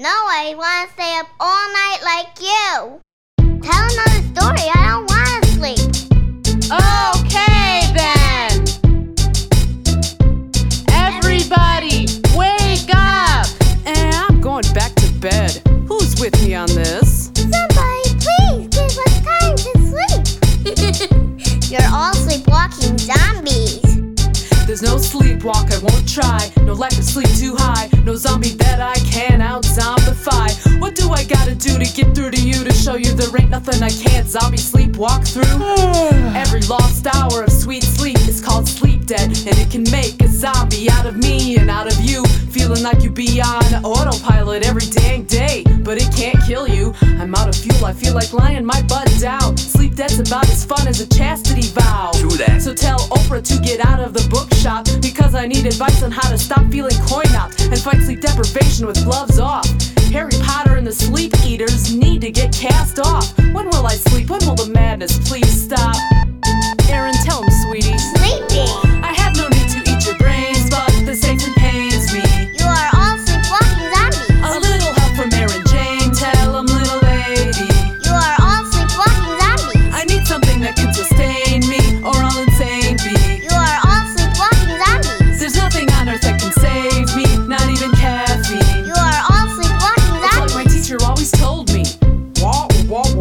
No, I want to stay up all night like you. Tell another story. I don't want to sleep. Okay then. Everybody, wake up! And I'm going back to bed. Who's with me on this? Somebody, please give us time to sleep. You're all sleepwalking zombies. There's no sleepwalk I won't try. No lack of sleep too high. No zombie that I can out zombify. What do I gotta do to get through to you to show you there ain't nothing I can't zombie sleepwalk through? Every lost hour of sweet sleep is called sleep debt, and it can make a zombie out of me and out of you. Feeling like you be on autopilot every dang day, but it can't kill you. I'm out of fuel, I feel like lying my butt out. Sleep debt's about as fun as a chastity vow. True that. So tell Oprah to get out of the bookshop because I need advice on how to stop feeling coin out and fight sleep deprivation with gloves off. Harry Potter and the sleep eaters need to get cast off. When will I sleep? When will the madness please stop?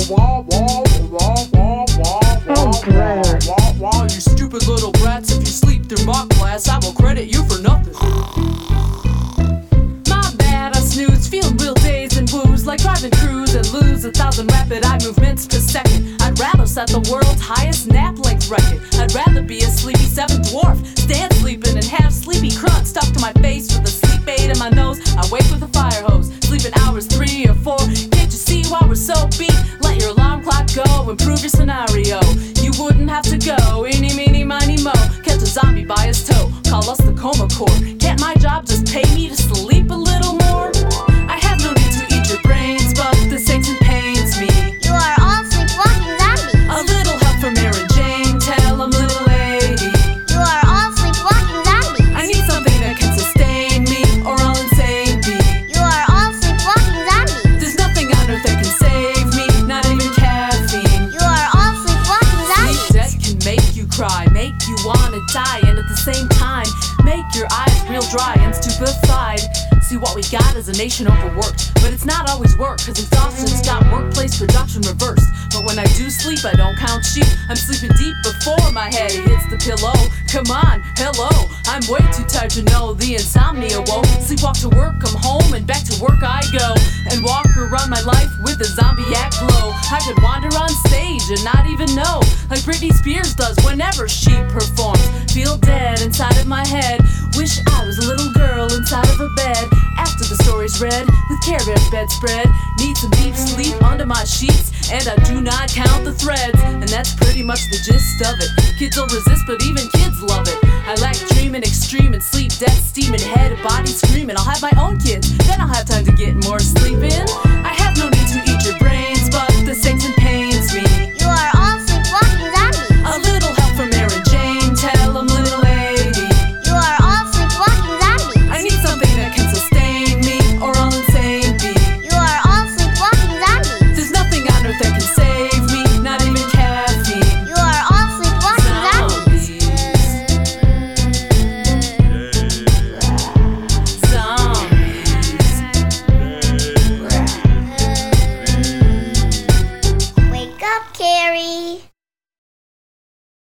You stupid little if you sleep through mock class, I will credit you for nothing. My bad, I snooze, real and like driving and lose a thousand rapid eye movements per second. I'd rather set the world's highest nap length record. I'd rather be a sleepy dwarf, stand sleeping and have sleepy crunch stuck to my face with a sleep aid in my nose. I wake with a fire hose, your scenario. You wouldn't have to go, eeny, meeny, miny, mo. Catch a zombie by his toe, call us the coma corps. Can't my job just pay me to sleep and at the same time, make your eyes real dry and stupefied. See, what we got is a nation overworked, but it's not always work, cause exhaustion's got workplace production reversed. But when I do sleep, I don't count sheep. I'm sleeping deep before my head hits the pillow. Come on, hello, I'm way too tired to know the insomnia woke. Sleepwalk to work, come home, and back to work I go. And walk around my life with a zombie act glow. I could wander on stage and not even know, like Britney Spears does whenever she performs. Feel dead inside of my head. Wish I was a little girl inside of a bed. After the story's read, with Care Bear bedspread. Need some deep sleep under my sheets, and I do not count the threads. And that's pretty much the gist of it. Kids will resist, but even kids love it. I like dreaming extreme and sleep, death, steaming head, body screaming. I'll have my own kids, then I'll have time to get more sleep in.